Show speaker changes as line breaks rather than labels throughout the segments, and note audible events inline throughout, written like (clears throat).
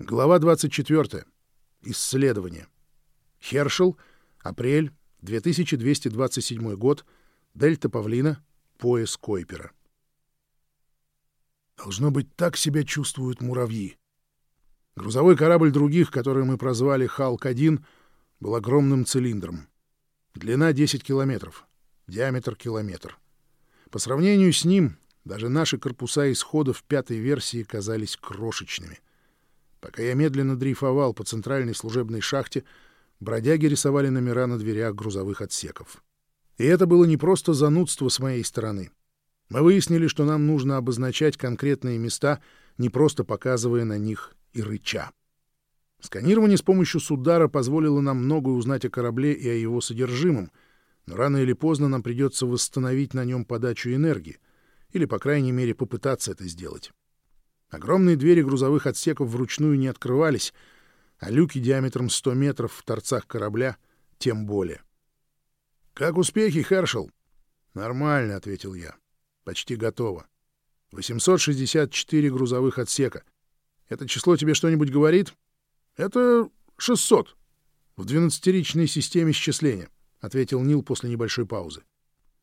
Глава 24. Исследование. Хершел. Апрель. 2227 год. Дельта Павлина. Пояс Койпера. Должно быть, так себя чувствуют муравьи. Грузовой корабль других, который мы прозвали «Халк-1», был огромным цилиндром. Длина 10 километров, диаметр километр. По сравнению с ним, даже наши корпуса исходов пятой версии казались крошечными — Пока я медленно дрейфовал по центральной служебной шахте, бродяги рисовали номера на дверях грузовых отсеков. И это было не просто занудство с моей стороны. Мы выяснили, что нам нужно обозначать конкретные места, не просто показывая на них и рыча. Сканирование с помощью Судара позволило нам многое узнать о корабле и о его содержимом, но рано или поздно нам придется восстановить на нем подачу энергии, или, по крайней мере, попытаться это сделать. Огромные двери грузовых отсеков вручную не открывались, а люки диаметром 100 метров в торцах корабля тем более. «Как успехи, Хершел?» «Нормально», — ответил я. «Почти готово. 864 грузовых отсека. Это число тебе что-нибудь говорит?» «Это 600 в двенадцатиричной системе счисления», — ответил Нил после небольшой паузы.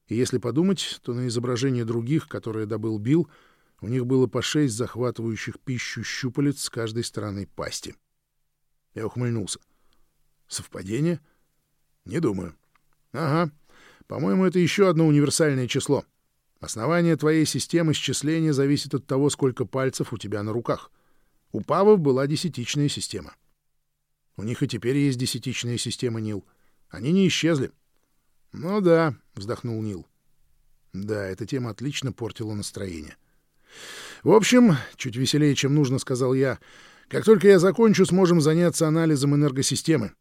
И если подумать, то на изображении других, которые добыл Билл, у них было по шесть захватывающих пищу щупалец с каждой стороны пасти. Я ухмыльнулся. Совпадение? Не думаю. Ага. По-моему, это еще одно универсальное число. Основание твоей системы счисления зависит от того, сколько пальцев у тебя на руках. У павов была десятичная система. У них и теперь есть десятичная система, Нил. Они не исчезли. — Ну да, — вздохнул Нил. Да, эта тема отлично портила настроение. В общем, чуть веселее, чем нужно, сказал я. Как только я закончу, сможем заняться анализом энергосистемы.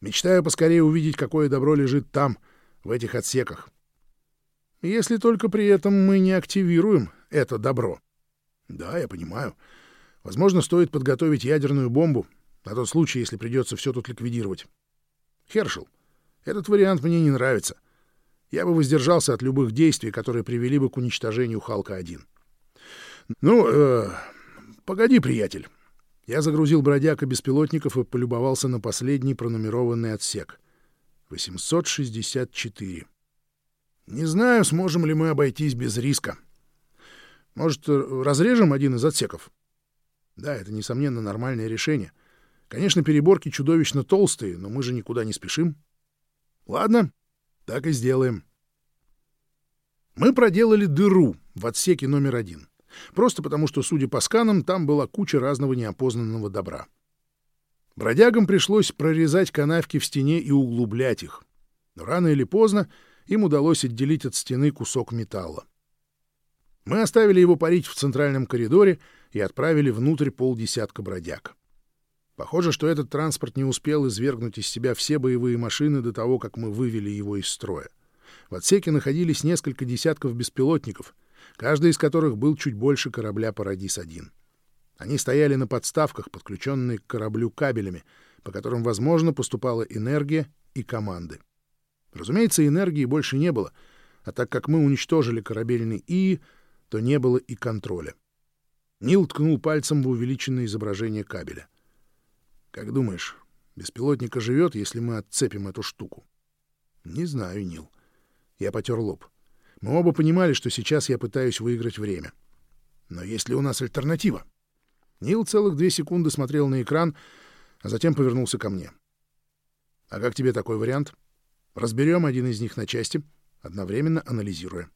Мечтаю поскорее увидеть, какое добро лежит там, в этих отсеках. Если только при этом мы не активируем это добро. Да, я понимаю. Возможно, стоит подготовить ядерную бомбу на тот случай, если придется все тут ликвидировать. Хершел, этот вариант мне не нравится. Я бы воздержался от любых действий, которые привели бы к уничтожению Халка-1. Ну, э, погоди, приятель. Я загрузил бродяга беспилотников и полюбовался на последний пронумерованный отсек. 864. Не знаю, сможем ли мы обойтись без риска. Может, разрежем один из отсеков? Да, это, несомненно, нормальное решение. Конечно, переборки чудовищно толстые, но мы же никуда не спешим. Ладно, так и сделаем. Мы проделали дыру в отсеке номер один. Просто потому, что, судя по сканам, там была куча разного неопознанного добра. Бродягам пришлось прорезать канавки в стене и углублять их. Но рано или поздно им удалось отделить от стены кусок металла. Мы оставили его парить в центральном коридоре и отправили внутрь полдесятка бродяг. Похоже, что этот транспорт не успел извергнуть из себя все боевые машины до того, как мы вывели его из строя. В отсеке находились несколько десятков беспилотников, каждый из которых был чуть больше корабля «Парадис-1». Они стояли на подставках, подключенные к кораблю кабелями, по которым, возможно, поступала энергия и команды. Разумеется, энергии больше не было, а так как мы уничтожили корабельный ИИ, то не было и контроля. Нил ткнул пальцем в увеличенное изображение кабеля. «Как думаешь, беспилотник оживет, если мы отцепим эту штуку?» «Не знаю, Нил». Я потер лоб. Мы оба понимали, что сейчас я пытаюсь выиграть время. Но есть ли у нас альтернатива? Нил целых две секунды смотрел на экран, а затем повернулся ко мне. «А как тебе такой вариант? Разберем один из них на части, одновременно анализируя.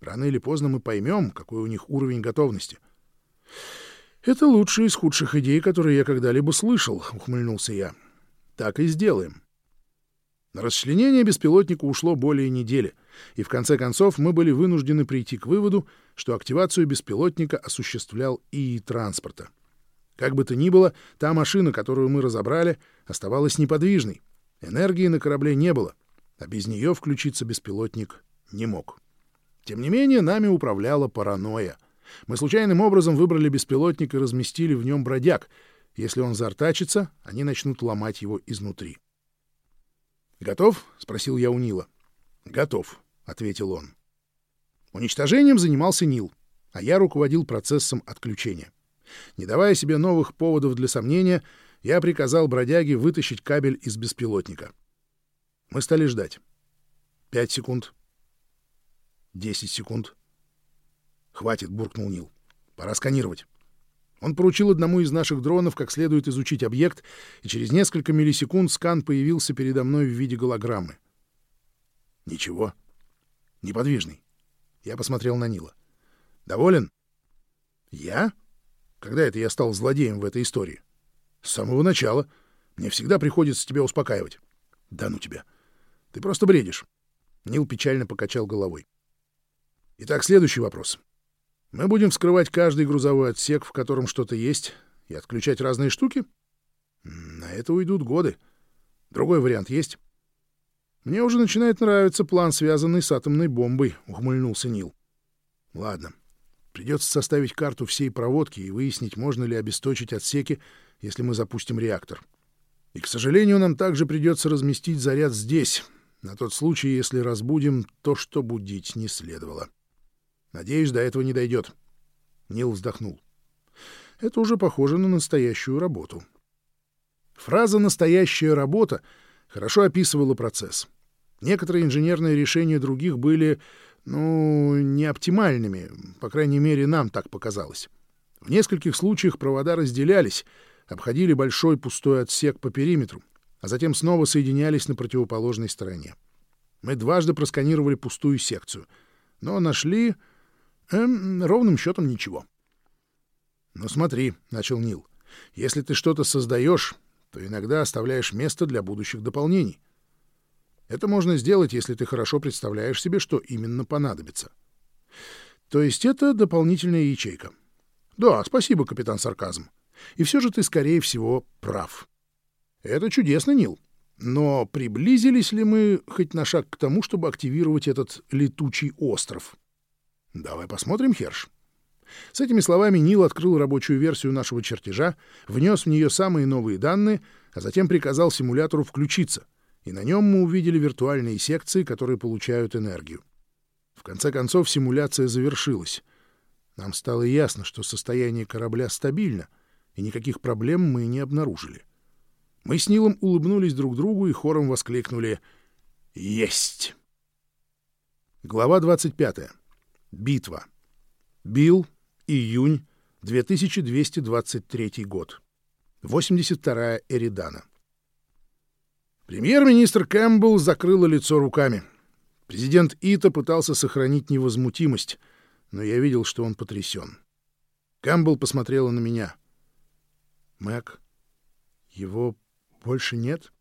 Рано или поздно мы поймем, какой у них уровень готовности». «Это лучшая из худших идей, которые я когда-либо слышал», — ухмыльнулся я. «Так и сделаем». На расчленение беспилотника ушло более недели, и в конце концов мы были вынуждены прийти к выводу, что активацию беспилотника осуществлял ИИ транспорта. Как бы то ни было, та машина, которую мы разобрали, оставалась неподвижной. Энергии на корабле не было, а без нее включиться беспилотник не мог. Тем не менее, нами управляла паранойя. Мы случайным образом выбрали беспилотник и разместили в нем бродяг. Если он зартачится, они начнут ломать его изнутри. «Готов?» — спросил я у Нила. «Готов», — ответил он. Уничтожением занимался Нил, а я руководил процессом отключения. Не давая себе новых поводов для сомнения, я приказал бродяге вытащить кабель из беспилотника. Мы стали ждать. Пять секунд. Десять секунд. «Хватит», — буркнул Нил. «Пора сканировать». Он поручил одному из наших дронов как следует изучить объект, и через несколько миллисекунд скан появился передо мной в виде голограммы. Ничего. Неподвижный. Я посмотрел на Нила. «Доволен?» «Я? Когда это я стал злодеем в этой истории?» «С самого начала. Мне всегда приходится тебя успокаивать». «Да ну тебя. Ты просто бредишь». Нил печально покачал головой. «Итак, следующий вопрос. Мы будем вскрывать каждый грузовой отсек, в котором что-то есть, и отключать разные штуки? На это уйдут годы. Другой вариант есть?» «Мне уже начинает нравиться план, связанный с атомной бомбой», — ухмыльнулся Нил. «Ладно. Придется составить карту всей проводки и выяснить, можно ли обесточить отсеки, если мы запустим реактор. И, к сожалению, нам также придется разместить заряд здесь, на тот случай, если разбудим то, что будить не следовало. Надеюсь, до этого не дойдет. Нил вздохнул. Это уже похоже на настоящую работу. Фраза «настоящая работа» хорошо описывала процесс. Некоторые инженерные решения других были, ну, не оптимальными, по крайней мере, нам так показалось. В нескольких случаях провода разделялись, обходили большой пустой отсек по периметру, а затем снова соединялись на противоположной стороне. Мы дважды просканировали пустую секцию, но нашли эм, ровным счетом ничего. «Ну смотри», — начал Нил, — «если ты что-то создаешь, то иногда оставляешь место для будущих дополнений. Это можно сделать, если ты хорошо представляешь себе, что именно понадобится. То есть это дополнительная ячейка. Да, спасибо, капитан Сарказм. И все же ты, скорее всего, прав. Это чудесно, Нил. Но приблизились ли мы хоть на шаг к тому, чтобы активировать этот летучий остров? Давай посмотрим, Херш. С этими словами Нил открыл рабочую версию нашего чертежа, внес в нее самые новые данные, а затем приказал симулятору включиться, и на нем мы увидели виртуальные секции, которые получают энергию. В конце концов, симуляция завершилась. Нам стало ясно, что состояние корабля стабильно, и никаких проблем мы не обнаружили. Мы с Нилом улыбнулись друг другу и хором воскликнули «Есть!». Глава 25. Битва. Билл, июнь, 2223 год. 82-я Эридана. Премьер-министр Кэмпбелл закрыла лицо руками. Президент Ита пытался сохранить невозмутимость, но я видел, что он потрясен. Кэмпбелл посмотрела на меня. «Мэг, его больше нет?»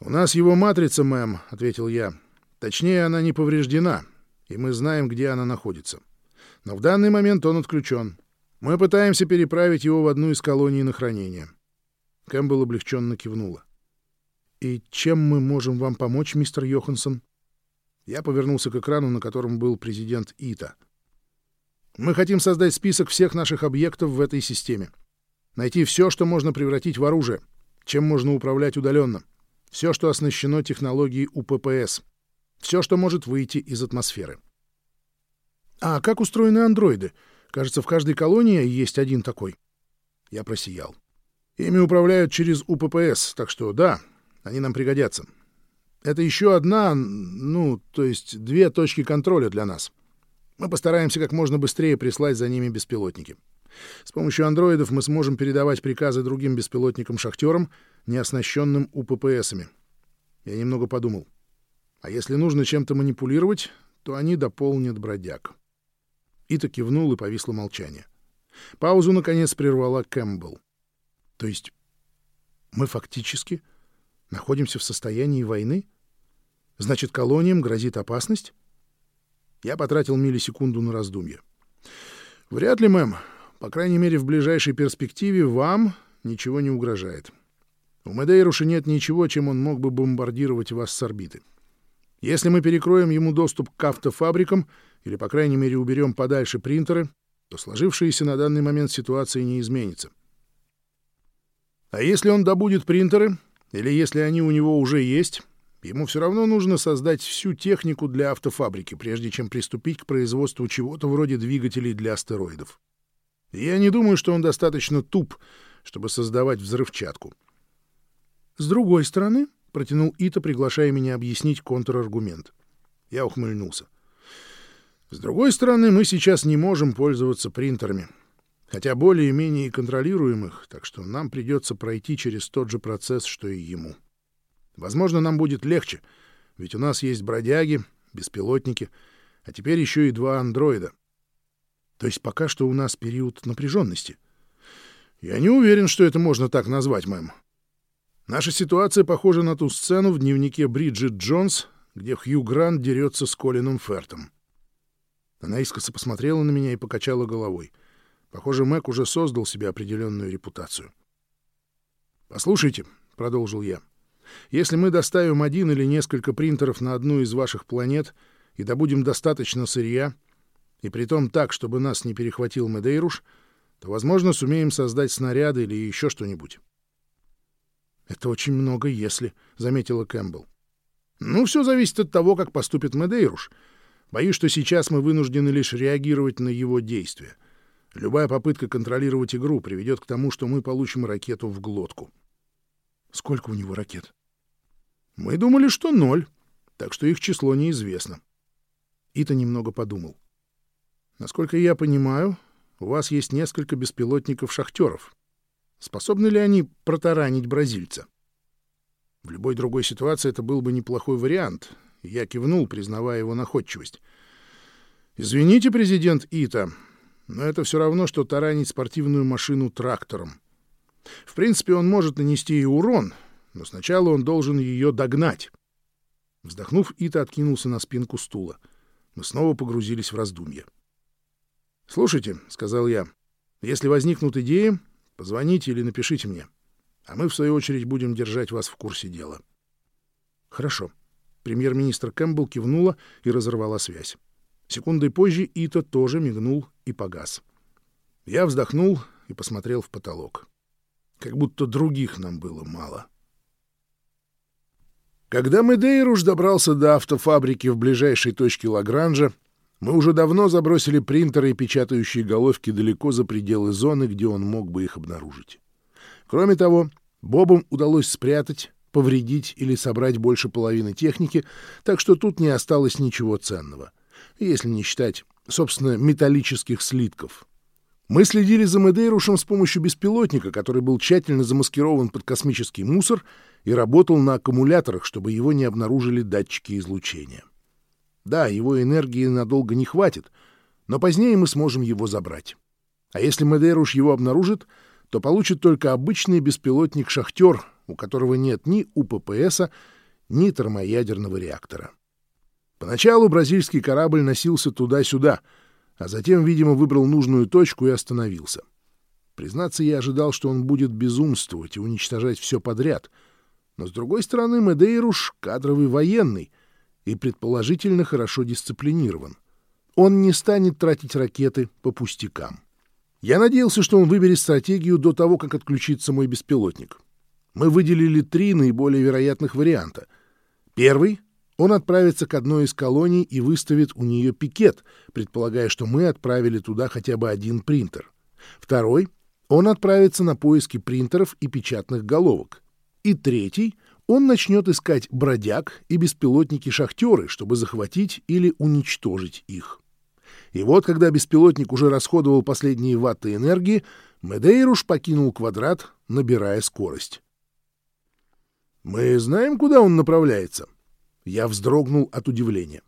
«У нас его матрица, мэм», — ответил я. «Точнее, она не повреждена, и мы знаем, где она находится. Но в данный момент он отключен. Мы пытаемся переправить его в одну из колоний на хранение». Кэмпбелл облегченно кивнула. «И чем мы можем вам помочь, мистер Йоханссон?» Я повернулся к экрану, на котором был президент ИТА. «Мы хотим создать список всех наших объектов в этой системе. Найти все, что можно превратить в оружие, чем можно управлять удаленно. Все, что оснащено технологией УППС. Все, что может выйти из атмосферы. А как устроены андроиды? Кажется, в каждой колонии есть один такой. Я просиял. Ими управляют через УППС, так что да, они нам пригодятся. Это еще одна, ну, то есть две точки контроля для нас. Мы постараемся как можно быстрее прислать за ними беспилотники. С помощью андроидов мы сможем передавать приказы другим беспилотникам-шахтерам, не оснащенным УППСами. Я немного подумал. А если нужно чем-то манипулировать, то они дополнят бродяг. Ита кивнул, и повисло молчание. Паузу, наконец, прервала Кэмпбелл. То есть мы фактически находимся в состоянии войны? Значит, колониям грозит опасность? Я потратил миллисекунду на раздумье. Вряд ли, мэм. По крайней мере, в ближайшей перспективе вам ничего не угрожает. У Медейруша нет ничего, чем он мог бы бомбардировать вас с орбиты. Если мы перекроем ему доступ к автофабрикам или, по крайней мере, уберем подальше принтеры, то сложившаяся на данный момент ситуация не изменится. А если он добудет принтеры, или если они у него уже есть, ему все равно нужно создать всю технику для автофабрики, прежде чем приступить к производству чего-то вроде двигателей для астероидов. я не думаю, что он достаточно туп, чтобы создавать взрывчатку.
С другой стороны, — протянул Ита, приглашая меня объяснить контраргумент.
Я ухмыльнулся. С другой стороны, мы сейчас не можем пользоваться принтерами, хотя более-менее контролируем их, так что нам придется пройти через тот же процесс, что и ему. Возможно, нам будет легче, ведь у нас есть бродяги, беспилотники, а теперь еще и два андроида.
То есть пока что у нас период напряженности.
Я не уверен, что это можно так назвать, мэм. Наша ситуация похожа на ту сцену в дневнике Бриджит Джонс, где Хью Грант дерется с Колином Фертом. Она искоса посмотрела на меня и покачала головой. Похоже, Мэг уже создал себе определенную репутацию. «Послушайте», — продолжил я, — «если мы доставим один или несколько принтеров на одну из ваших планет и добудем достаточно сырья, и притом так, чтобы нас не перехватил Медейруш, то, возможно, сумеем создать снаряды или еще что-нибудь.
«Это очень много «если», — заметила Кэмпбелл.
«Ну, все зависит от того, как поступит Медейруш. Боюсь, что сейчас мы вынуждены лишь реагировать на его действия. Любая попытка контролировать игру приведет к тому, что мы получим ракету в глотку».
«Сколько у него ракет?»
«Мы думали, что ноль, так что их число неизвестно».
Ита немного подумал.
«Насколько я понимаю, у вас есть несколько беспилотников-шахтеров. Способны ли они протаранить бразильца? В любой другой ситуации это был бы неплохой вариант. Я кивнул, признавая его находчивость. «Извините, президент Ита, но это все равно, что таранить спортивную машину трактором. В принципе, он может нанести и урон, но сначала он должен ее догнать». Вздохнув, Ита откинулся на спинку стула. Мы снова погрузились в раздумья. «Слушайте», — сказал я, — «если возникнут идеи, Позвоните или напишите мне, а мы, в свою очередь, будем держать вас в курсе дела.
Хорошо. Премьер-министр Кэмпбелл кивнула и разорвала связь. Секундой позже Ита тоже мигнул и погас.
Я вздохнул и посмотрел в потолок. Как будто других нам было мало. Когда Медейруш добрался до автофабрики в ближайшей точке Лагранжа, мы уже давно забросили принтеры и печатающие головки далеко за пределы зоны, где он мог бы их обнаружить. Кроме того, Бобам удалось спрятать, повредить или собрать больше половины техники, так что тут не осталось ничего ценного, если не считать, собственно, металлических слитков. Мы следили за Медейрушем с помощью беспилотника, который был тщательно замаскирован под космический мусор и работал на аккумуляторах, чтобы его не обнаружили датчики излучения. Да, его энергии надолго не хватит, но позднее мы сможем его забрать. А если Медеруш его обнаружит, то получит только обычный беспилотник-шахтер, у которого нет ни УППСа, ни термоядерного реактора. Поначалу бразильский корабль носился туда-сюда, а затем, видимо, выбрал нужную точку и остановился. Признаться, я ожидал, что он будет безумствовать и уничтожать все подряд. Но, с другой стороны, Медейруш — кадровый военный, и предположительно хорошо дисциплинирован. Он не станет тратить ракеты по пустякам. Я надеялся, что он выберет стратегию до того, как отключится мой беспилотник. Мы выделили три наиболее вероятных варианта. Первый — он отправится к одной из колоний и выставит у нее пикет, предполагая, что мы отправили туда хотя бы один принтер. Второй — он отправится на поиски принтеров и печатных головок. И третий — он начнет искать бродяг и беспилотники-шахтеры, чтобы захватить или уничтожить их. И вот, когда беспилотник уже расходовал последние ватты энергии, Медейруш покинул квадрат, набирая скорость. «Мы знаем, куда он направляется?» Я вздрогнул от удивления.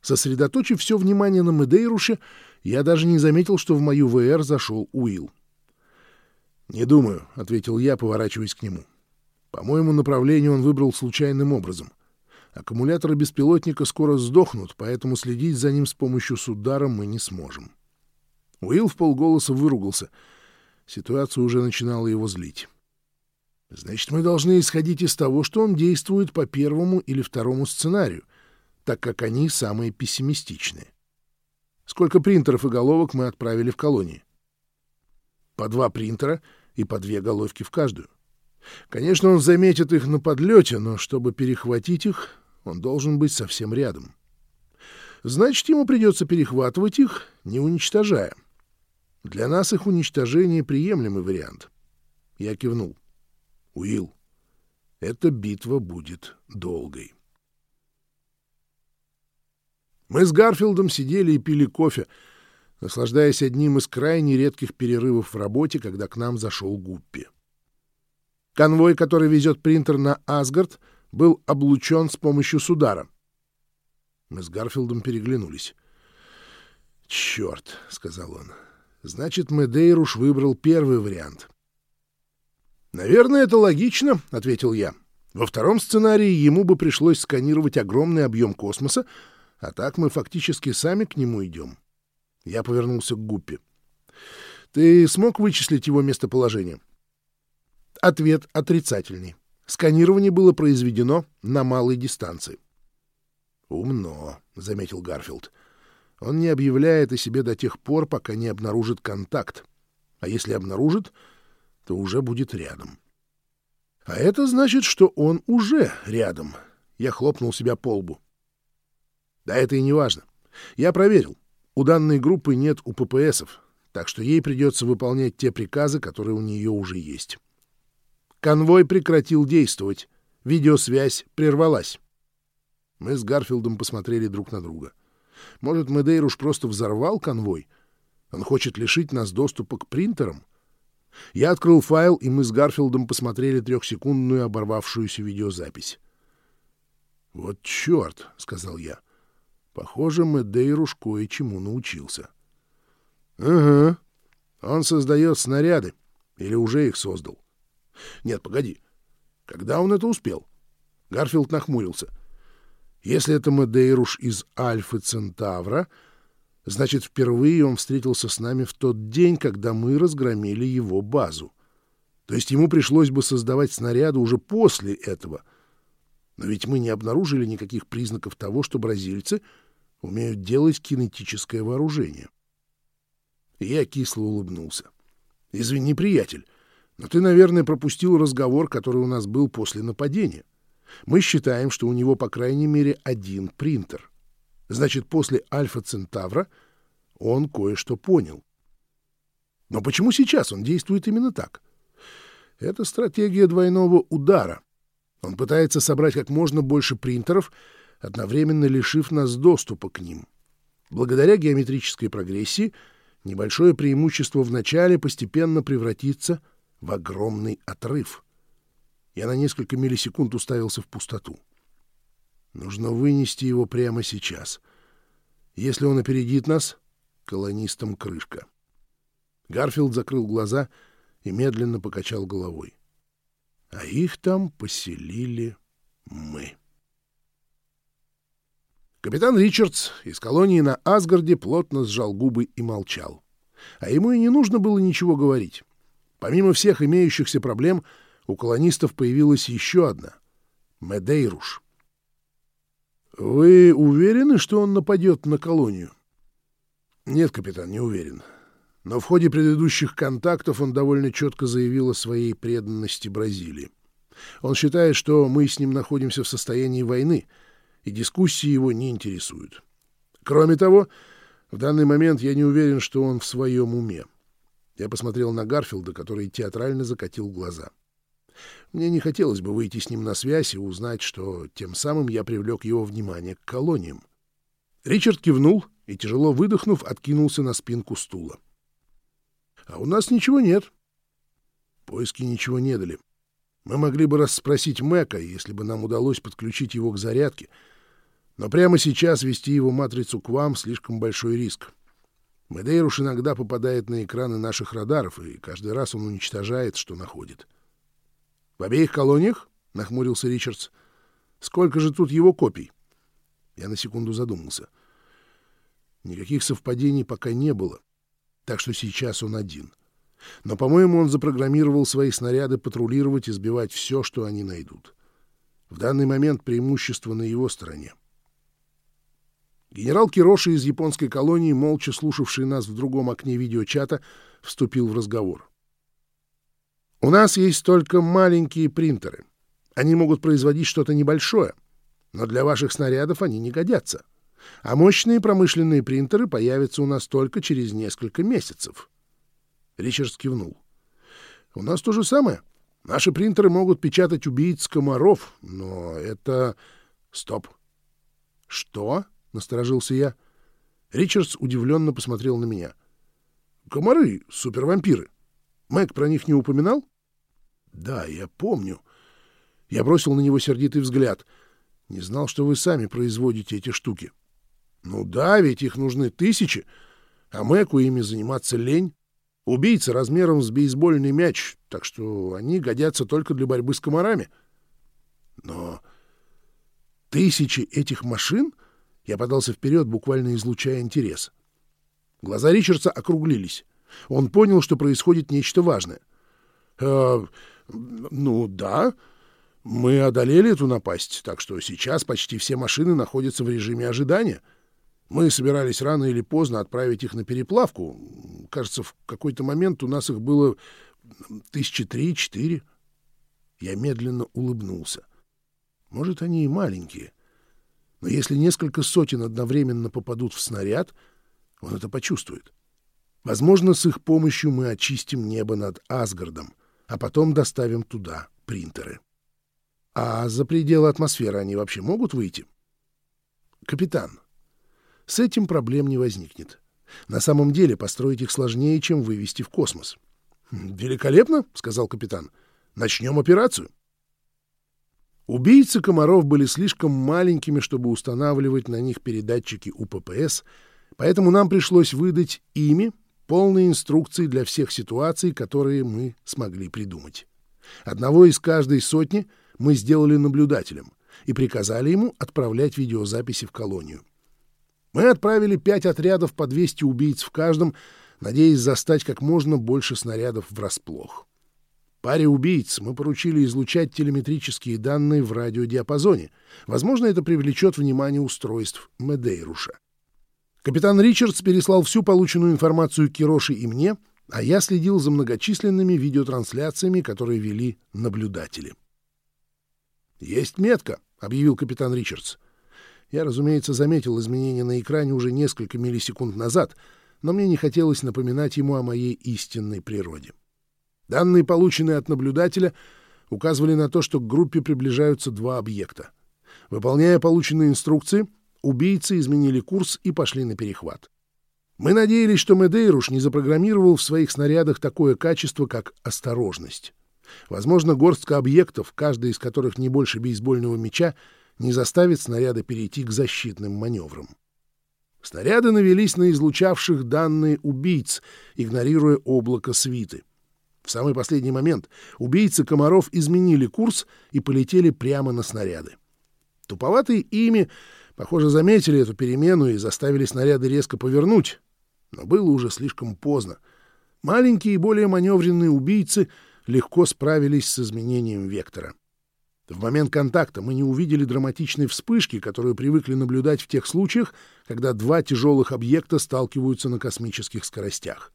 Сосредоточив все внимание на Медейруше, я даже не заметил, что в мою ВР зашел Уилл. «Не думаю», — ответил я, поворачиваясь к нему. По-моему, направление он выбрал случайным образом. Аккумуляторы беспилотника скоро сдохнут, поэтому следить за ним с помощью судара мы не сможем. Уилл в полголоса выругался. Ситуация уже начинала его злить. Значит, мы должны исходить из того, что он действует по первому или второму сценарию, так как они самые пессимистичные. Сколько принтеров и головок мы отправили в колонии? По два принтера и по две головки в каждую. Конечно, он заметит их на подлете, но чтобы перехватить их, он должен быть совсем рядом. Значит, ему придется перехватывать их, не уничтожая. Для нас их уничтожение — приемлемый вариант. Я кивнул. Уилл, эта битва будет долгой. Мы с Гарфилдом сидели и пили кофе, наслаждаясь одним из крайне редких перерывов в работе, когда к нам зашел Гуппи. Конвой, который везет принтер на Асгард, был облучен с помощью Судара. Мы с Гарфилдом переглянулись. «Черт», — сказал он, — «значит, Медейруш выбрал первый вариант». «Наверное, это логично», — ответил я. «Во втором сценарии ему бы пришлось сканировать огромный объем космоса, а так мы фактически сами к нему идем». Я повернулся к Гуппи. «Ты смог вычислить его местоположение?» Ответ отрицательный. Сканирование было произведено на малой дистанции. «Умно», — заметил Гарфилд. «Он не объявляет о себе до тех пор, пока не обнаружит контакт. А если обнаружит, то уже будет рядом». «А это значит, что он уже рядом». Я хлопнул себя по лбу. «Да это и не важно. Я проверил. У данной группы нет УППСов, так что ей придется выполнять те приказы, которые у нее уже есть». Конвой прекратил действовать. Видеосвязь прервалась. Мы с Гарфилдом посмотрели друг на друга. Может, Медейруш просто взорвал конвой? Он хочет лишить нас доступа к принтерам? Я открыл файл, и мы с Гарфилдом посмотрели трехсекундную оборвавшуюся видеозапись. «Вот черт!» — сказал я. «Похоже, Медейруш кое-чему научился». «Ага. Он создает снаряды. Или уже их создал. Нет, погоди. Когда он это успел? Гарфилд нахмурился. Если это Медейруш из Альфы Центавра, значит, впервые он встретился с нами в тот день, когда мы разгромили его базу. То есть ему пришлось бы создавать снаряды уже после этого. Но ведь мы не обнаружили никаких признаков того, что бразильцы умеют делать кинетическое вооружение. Я кисло улыбнулся. «Извини, приятель, но ты, наверное, пропустил разговор, который у нас был после нападения. Мы считаем, что у него, по крайней мере, один принтер. Значит, после Альфа Центавра он кое-что понял. Но почему сейчас он действует именно так? Это стратегия двойного удара. Он пытается собрать как можно больше принтеров, одновременно лишив нас доступа к ним. Благодаря геометрической прогрессии небольшое преимущество в начале постепенно превратится в огромный отрыв. Я на несколько миллисекунд уставился в пустоту. Нужно вынести его прямо сейчас. Если он опередит нас, колонистам крышка. Гарфилд закрыл глаза и медленно покачал головой. А их там поселили мы. Капитан Ричардс из колонии на Асгарде плотно сжал губы и молчал. А ему и не нужно было ничего говорить. Помимо всех имеющихся проблем, у колонистов появилась еще одна — Медейруш. «Вы уверены, что он нападет на колонию?» «Нет, капитан, не уверен. Но в ходе предыдущих контактов он довольно четко заявил о своей преданности Бразилии. Он считает, что мы с ним находимся в состоянии войны, и дискуссии его не интересуют. Кроме того, в данный момент я не уверен, что он в своем уме. Я посмотрел на Гарфилда, который театрально закатил глаза. Мне не хотелось бы выйти с ним на связь и узнать, что тем самым я привлек его внимание к колониям. Ричард кивнул и, тяжело выдохнув, откинулся на спинку стула. — А у нас ничего нет. Поиски ничего не дали. Мы могли бы расспросить Мэка, если бы нам удалось подключить его к зарядке, но прямо сейчас вести его матрицу к вам — слишком большой риск. Медейруш иногда попадает на экраны наших радаров, и каждый раз он уничтожает, что находит. — В обеих колониях? — нахмурился Ричардс. — Сколько же тут его копий? Я на секунду задумался. Никаких совпадений пока не было, так что сейчас он один. Но, по-моему, он запрограммировал свои снаряды патрулировать и сбивать все, что они найдут. В данный момент преимущество на его стороне. Генерал Кироши из японской колонии, молча слушавший нас в другом окне видеочата, вступил в разговор. «У нас есть только маленькие принтеры. Они могут производить что-то небольшое, но для ваших снарядов они не годятся. А мощные промышленные принтеры появятся у нас только через несколько месяцев. Ричардс кивнул. «У нас то же самое. Наши принтеры могут печатать убийц комаров, но это... Стоп. Что? Насторожился я. Ричардс удивленно посмотрел на меня. Комары — супервампиры. Мэг про них не упоминал? Да, я помню. Я бросил на него сердитый взгляд. Не знал, что вы сами производите эти штуки. Ну да, ведь их нужны тысячи, а Мэку ими заниматься лень. Убийца размером с бейсбольный мяч, так что они годятся только для борьбы с комарами. Но тысячи этих машин? Я подался вперед, буквально излучая интерес. Глаза Ричардса округлились. Он понял, что происходит нечто важное. «Э, «Ну да, мы одолели эту напасть, так что сейчас почти все машины находятся в режиме ожидания». Мы собирались рано или поздно отправить их на переплавку. Кажется, в какой-то момент у нас их было тысячи три-четыре. Я медленно улыбнулся. Может, они и маленькие. Но если несколько сотен одновременно попадут в снаряд, он это почувствует. Возможно, с их помощью мы очистим небо над Асгардом, а потом доставим туда принтеры. А за пределы атмосферы они вообще могут выйти? Капитан, с этим проблем не возникнет. На самом деле построить их сложнее, чем вывести в космос. «Великолепно», — сказал капитан. «Начнем операцию». Убийцы комаров были слишком маленькими, чтобы устанавливать на них передатчики УППС, поэтому нам пришлось выдать ими полные инструкции для всех ситуаций, которые мы смогли придумать. Одного из каждой сотни мы сделали наблюдателем и приказали ему отправлять видеозаписи в колонию. Мы отправили пять отрядов по 200 убийц в каждом, надеясь застать как можно больше снарядов врасплох. Паре убийц мы поручили излучать телеметрические данные в радиодиапазоне. Возможно, это привлечет внимание устройств Медейруша. Капитан Ричардс переслал всю полученную информацию Кироши и мне, а я следил за многочисленными видеотрансляциями, которые вели наблюдатели. «Есть метка», — объявил капитан Ричардс. Я, разумеется, заметил изменения на экране уже несколько миллисекунд назад, но мне не хотелось напоминать ему о моей истинной природе. Данные, полученные от наблюдателя, указывали на то, что к группе приближаются два объекта. Выполняя полученные инструкции, убийцы изменили курс и пошли на перехват. Мы надеялись, что Медейруш не запрограммировал в своих снарядах такое качество, как осторожность. Возможно, горстка объектов, каждый из которых не больше бейсбольного мяча, не заставит снаряды перейти к защитным маневрам. Снаряды навелись на излучавших данные убийц, игнорируя облако свиты. В самый последний момент убийцы комаров изменили курс и полетели прямо на снаряды. Туповатые ими, похоже, заметили эту перемену и заставили снаряды резко повернуть, но было уже слишком поздно. Маленькие и более маневренные убийцы легко справились с изменением вектора. В момент контакта мы не увидели драматичной вспышки, которую привыкли наблюдать в тех случаях, когда два тяжелых объекта сталкиваются на космических скоростях.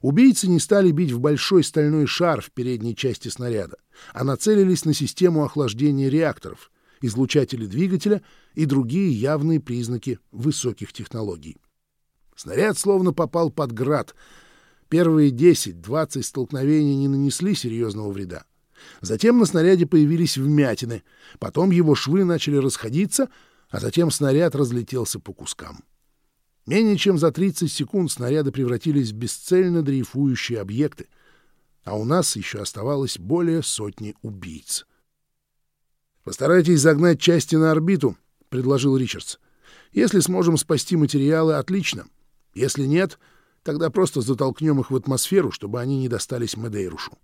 Убийцы не стали бить в большой стальной шар в передней части снаряда, а нацелились на систему охлаждения реакторов, излучатели двигателя и другие явные признаки высоких технологий. Снаряд словно попал под град. Первые 10-20 столкновений не нанесли серьезного вреда. Затем на снаряде появились вмятины, потом его швы начали расходиться, а затем снаряд разлетелся по кускам. Менее чем за 30 секунд снаряды превратились в бесцельно дрейфующие объекты, а у нас еще оставалось более сотни убийц. «Постарайтесь загнать части на орбиту», — предложил Ричардс. «Если сможем спасти материалы, отлично. Если нет, тогда просто затолкнем их в атмосферу, чтобы они не достались Медейрушу».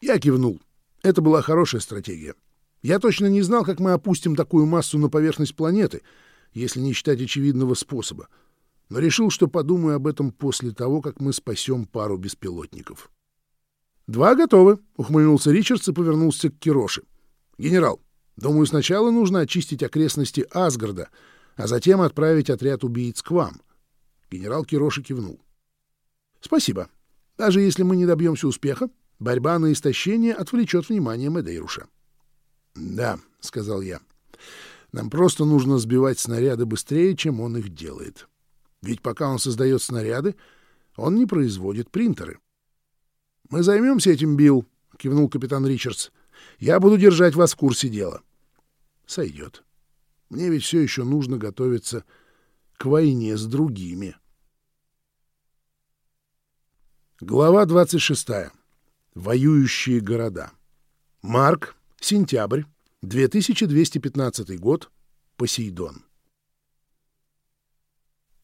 Я кивнул. Это была хорошая стратегия. Я точно не знал, как мы опустим такую массу на поверхность планеты, если не считать очевидного способа, но решил, что подумаю об этом после того, как мы спасем пару беспилотников. «Два готовы», — ухмыльнулся Ричардс и повернулся к Кироши. «Генерал, думаю, сначала нужно очистить окрестности Асгарда, а затем отправить отряд убийц к вам». Генерал Кироши кивнул. «Спасибо. Даже если мы не добьемся успеха, Борьба на истощение отвлечет внимание Медейруша. — Да, — сказал я, — нам просто нужно сбивать снаряды быстрее, чем он их делает. Ведь пока он создает снаряды, он не производит принтеры. Мы займемся этим, Билл, — кивнул капитан Ричардс. — Я буду держать вас в курсе дела. — Сойдет. Мне ведь все еще нужно готовиться к войне с другими. Глава 26. Воюющие города. Марк, сентябрь, 2215 год, Посейдон.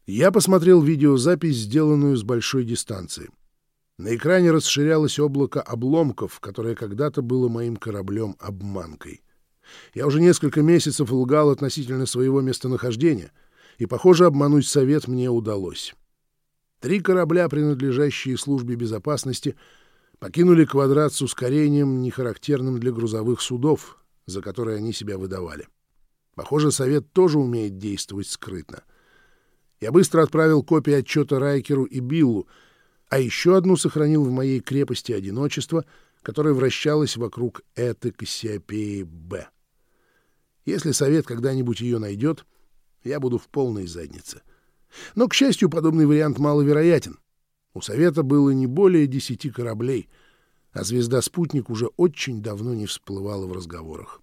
Я посмотрел видеозапись, сделанную с большой дистанции. На экране расширялось облако обломков, которое когда-то было моим кораблем-обманкой. Я уже несколько месяцев лгал относительно своего местонахождения, и, похоже, обмануть совет мне удалось. Три корабля, принадлежащие службе безопасности, покинули квадрат с ускорением, не характерным для грузовых судов, за которые они себя выдавали. Похоже, совет тоже умеет действовать скрытно. Я быстро отправил копии отчета Райкеру и Биллу, а еще одну сохранил в моей крепости одиночества, которая вращалась вокруг этой Кассиопеи Б. Если совет когда-нибудь ее найдет, я буду в полной заднице. Но, к счастью, подобный вариант маловероятен. У совета было не более десяти кораблей, а звезда-спутник уже очень давно не всплывала в разговорах.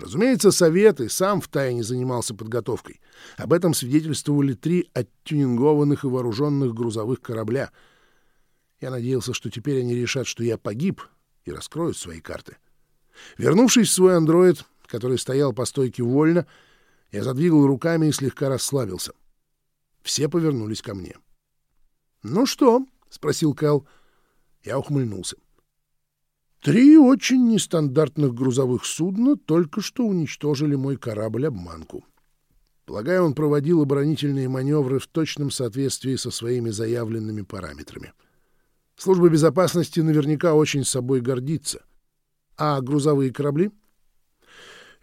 Разумеется, Совет и сам втайне занимался подготовкой. Об этом свидетельствовали три оттюнингованных и вооруженных грузовых корабля — я надеялся, что теперь они решат, что я погиб, и раскроют свои карты. Вернувшись в свой андроид, который стоял по стойке вольно, я задвигал руками и слегка расслабился. Все повернулись ко мне. «Ну что?» — спросил Кэл. Я ухмыльнулся. Три очень нестандартных грузовых судна только что уничтожили мой корабль-обманку. Полагаю, он проводил оборонительные маневры в точном соответствии со своими заявленными параметрами — Служба безопасности наверняка очень собой гордится. А грузовые корабли?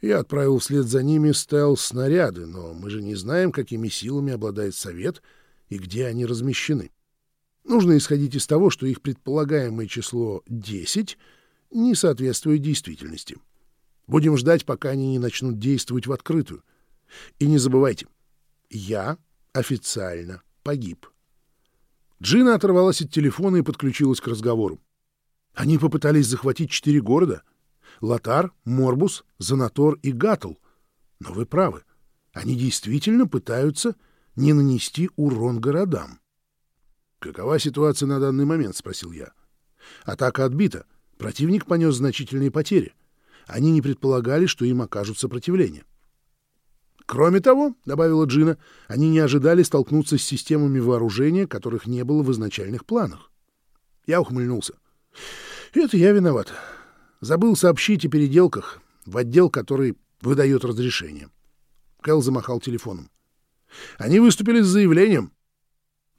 Я отправил вслед за ними стелс-снаряды, но мы же не знаем, какими силами обладает Совет и где они размещены. Нужно исходить из того, что их предполагаемое число 10 не соответствует действительности. Будем ждать, пока они не начнут действовать в открытую. И не забывайте, я официально погиб. Джина оторвалась от телефона и подключилась к разговору. Они попытались захватить четыре города — Латар, Морбус, Занатор и Гатл. Но вы правы, они действительно пытаются не нанести урон городам. «Какова ситуация на данный момент?» — спросил я. «Атака отбита. Противник понес значительные потери. Они не предполагали, что им окажут сопротивление». Кроме того, — добавила Джина, — они не ожидали столкнуться с системами вооружения, которых не было в изначальных планах. Я ухмыльнулся. Это я виноват. Забыл сообщить о переделках в отдел, который выдает разрешение. Кэл замахал телефоном. Они выступили с заявлением.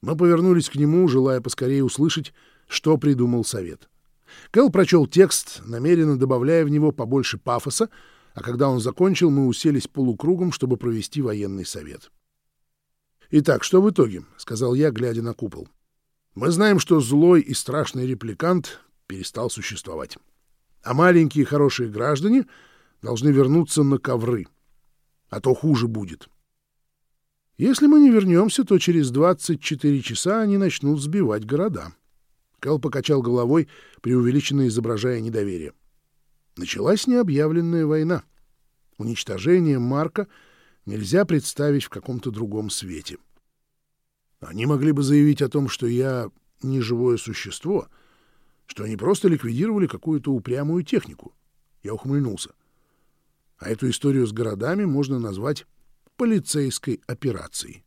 Мы повернулись к нему, желая поскорее услышать, что придумал совет. Кэл прочел текст, намеренно добавляя в него побольше пафоса, а когда он закончил, мы уселись полукругом, чтобы провести военный совет. «Итак, что в итоге?» — сказал я, глядя на купол. «Мы знаем, что злой и страшный репликант перестал существовать. А маленькие хорошие граждане должны вернуться на ковры. А то хуже будет. Если мы не вернемся, то через 24 часа они начнут сбивать города». Кэл покачал головой, преувеличенно изображая недоверие. Началась необъявленная война. Уничтожение Марка нельзя представить в каком-то другом свете. Они могли бы заявить о том, что я не живое существо, что они просто ликвидировали какую-то упрямую технику. Я ухмыльнулся. А эту историю с городами можно назвать полицейской операцией.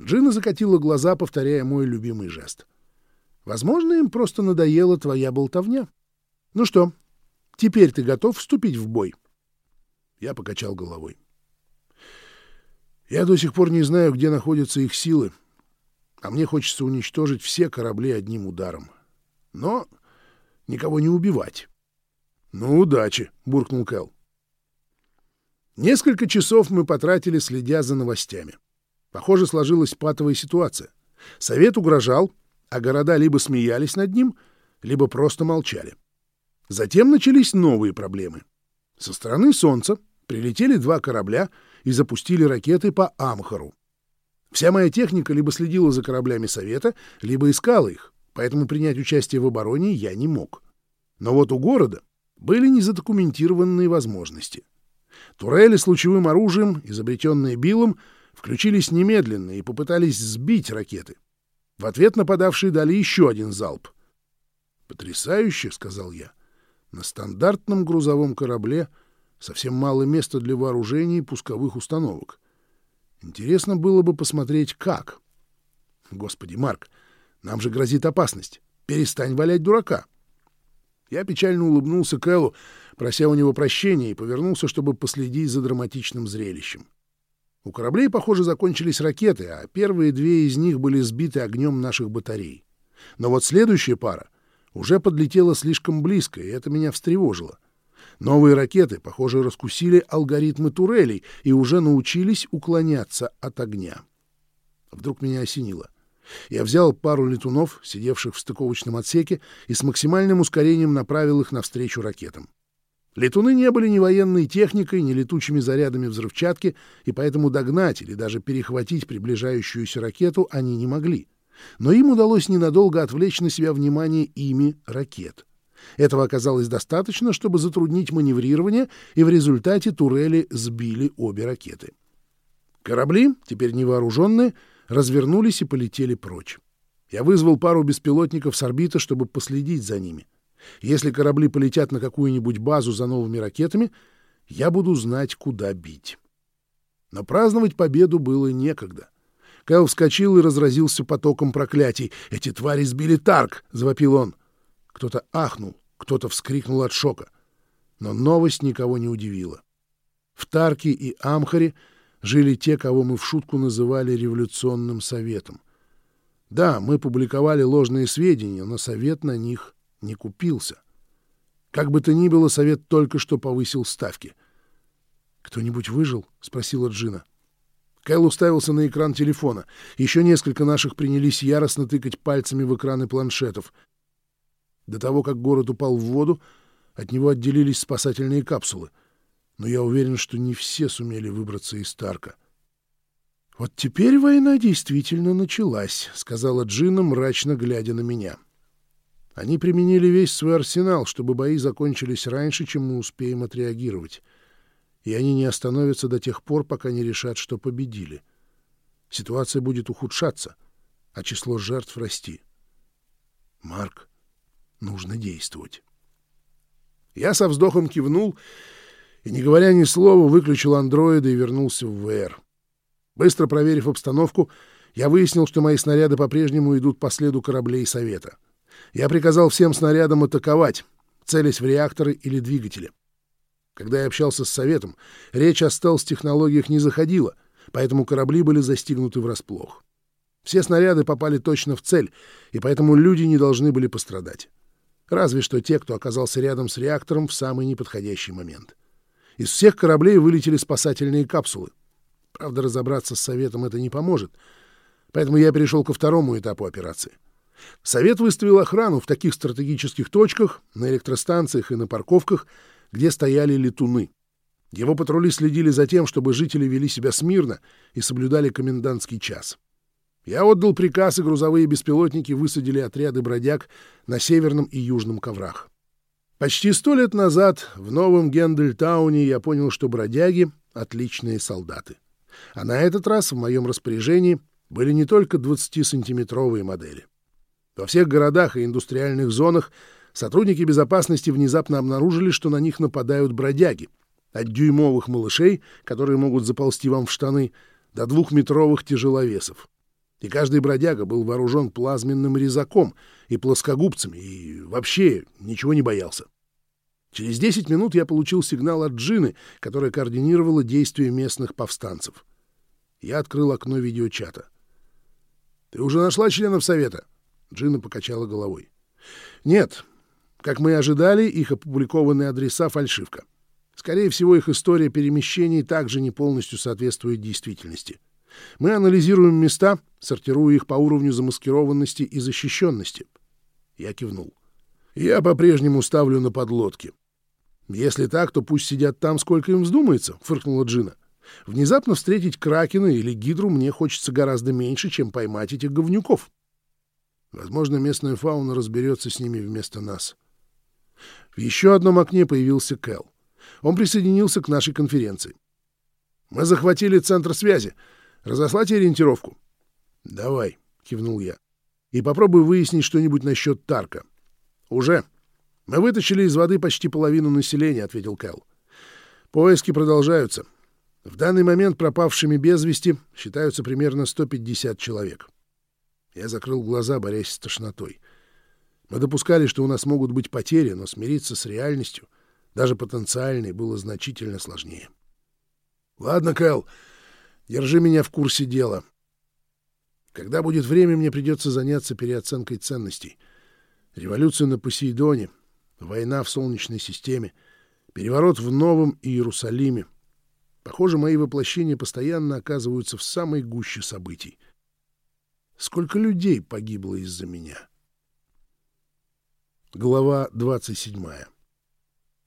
Джина закатила глаза, повторяя мой любимый жест. Возможно, им просто надоела твоя болтовня. Ну что, Теперь ты готов вступить в бой? Я покачал головой. Я до сих пор не знаю, где находятся их силы, а мне хочется уничтожить все корабли одним ударом. Но никого не убивать. — Ну, удачи, — буркнул Кэл. Несколько часов мы потратили, следя за новостями. Похоже, сложилась патовая ситуация. Совет угрожал, а города либо смеялись над ним, либо просто молчали. — Затем начались новые проблемы. Со стороны Солнца прилетели два корабля и запустили ракеты по Амхару. Вся моя техника либо следила за кораблями Совета, либо искала их, поэтому принять участие в обороне я не мог. Но вот у города были незадокументированные возможности. Турели с лучевым оружием, изобретенные Биллом, включились немедленно и попытались сбить ракеты. В ответ нападавшие дали еще один залп. «Потрясающе!» — сказал я. «На стандартном грузовом корабле совсем мало места для вооружений и пусковых установок. Интересно было бы посмотреть, как. Господи, Марк, нам же грозит опасность. Перестань валять дурака!» Я печально улыбнулся Кэллу, прося у него прощения, и повернулся, чтобы последить за драматичным зрелищем. У кораблей, похоже, закончились ракеты, а первые две из них были сбиты огнем наших батарей. Но вот следующая пара уже подлетела слишком близко, и это меня встревожило. Новые ракеты, похоже, раскусили алгоритмы турелей и уже научились уклоняться от огня. Вдруг меня осенило. Я взял пару летунов, сидевших в стыковочном отсеке, и с максимальным ускорением направил их навстречу ракетам. Летуны не были ни военной техникой, ни летучими зарядами взрывчатки, и поэтому догнать или даже перехватить приближающуюся ракету они не могли. Но им удалось ненадолго отвлечь на себя внимание ими ракет. Этого оказалось достаточно, чтобы затруднить маневрирование, и в результате турели сбили обе ракеты. Корабли, теперь невооруженные, развернулись и полетели прочь. Я вызвал пару беспилотников с орбиты, чтобы последить за ними. Если корабли полетят на какую-нибудь базу за новыми ракетами, я буду знать, куда бить. Но праздновать победу было некогда. Кэл вскочил и разразился потоком проклятий. «Эти твари сбили Тарк!» — завопил он. Кто-то ахнул, кто-то вскрикнул от шока. Но новость никого не удивила. В Тарке и Амхаре жили те, кого мы в шутку называли революционным советом. Да, мы публиковали ложные сведения, но совет на них не купился. Как бы то ни было, совет только что повысил ставки. «Кто-нибудь выжил?» — спросила Джина. Кайл уставился на экран телефона. Еще несколько наших принялись яростно тыкать пальцами в экраны планшетов. До того, как город упал в воду, от него отделились спасательные капсулы — но я уверен, что не все сумели выбраться из Тарка. «Вот теперь война действительно началась», — сказала Джина, мрачно глядя на меня. «Они применили весь свой арсенал, чтобы бои закончились раньше, чем мы успеем отреагировать. И они не остановятся до тех пор, пока не решат, что победили. Ситуация будет ухудшаться, а число жертв расти. Марк, нужно действовать». Я со вздохом кивнул и, не говоря ни слова, выключил андроида и вернулся в ВР. Быстро проверив обстановку, я выяснил, что мои снаряды по-прежнему идут по следу кораблей Совета. Я приказал всем снарядам атаковать, целясь в реакторы или двигатели. Когда я общался с Советом, речь о стелс-технологиях не заходила, поэтому корабли были застигнуты врасплох. Все снаряды попали точно в цель, и поэтому люди не должны были пострадать. Разве что те, кто оказался рядом с реактором в самый неподходящий момент. Из всех кораблей вылетели спасательные капсулы. Правда, разобраться с Советом это не поможет, поэтому я перешел ко второму этапу операции. Совет выставил охрану в таких стратегических точках, на электростанциях и на парковках, где стояли летуны. Его патрули следили за тем, чтобы жители вели себя смирно и соблюдали комендантский час. Я отдал приказ, и грузовые беспилотники высадили отряды бродяг на северном и южном коврах. Почти сто лет назад в новом Гендельтауне я понял, что бродяги — отличные солдаты. А на этот раз в моем распоряжении были не только 20-сантиметровые модели. Во всех городах и индустриальных зонах сотрудники безопасности внезапно обнаружили, что на них нападают бродяги. От дюймовых малышей, которые могут заползти вам в штаны, до двухметровых тяжеловесов. И каждый бродяга был вооружен плазменным резаком и плоскогубцами, и вообще ничего не боялся. Через 10 минут я получил сигнал от Джины, которая координировала действия местных повстанцев. Я открыл окно видеочата. «Ты уже нашла членов Совета?» Джина покачала головой. «Нет. Как мы и ожидали, их опубликованные адреса — фальшивка. Скорее всего, их история перемещений также не полностью соответствует действительности. Мы анализируем места, сортируя их по уровню замаскированности и защищенности. Я кивнул. Я по-прежнему ставлю на подлодки. Если так, то пусть сидят там, сколько им вздумается, фыркнула Джина. Внезапно встретить Кракена или Гидру мне хочется гораздо меньше, чем поймать этих говнюков. Возможно, местная фауна разберется с ними вместо нас. В еще одном окне появился Кэл. Он присоединился к нашей конференции. «Мы захватили центр связи. Разослать ориентировку?» «Давай», — кивнул я. «И попробуй выяснить что-нибудь насчет Тарка». «Уже. Мы вытащили из воды почти половину населения», — ответил Кэл. «Поиски продолжаются. В данный момент пропавшими без вести считаются примерно 150 человек». Я закрыл глаза, борясь с тошнотой. Мы допускали, что у нас могут быть потери, но смириться с реальностью, даже потенциальной, было значительно сложнее. «Ладно, Кэл, держи меня в курсе дела. Когда будет время, мне придется заняться переоценкой ценностей. Революция на Посейдоне, война в Солнечной системе, переворот в Новом Иерусалиме. Похоже, мои воплощения постоянно оказываются в самой гуще событий. Сколько людей погибло из-за меня?» Глава 27.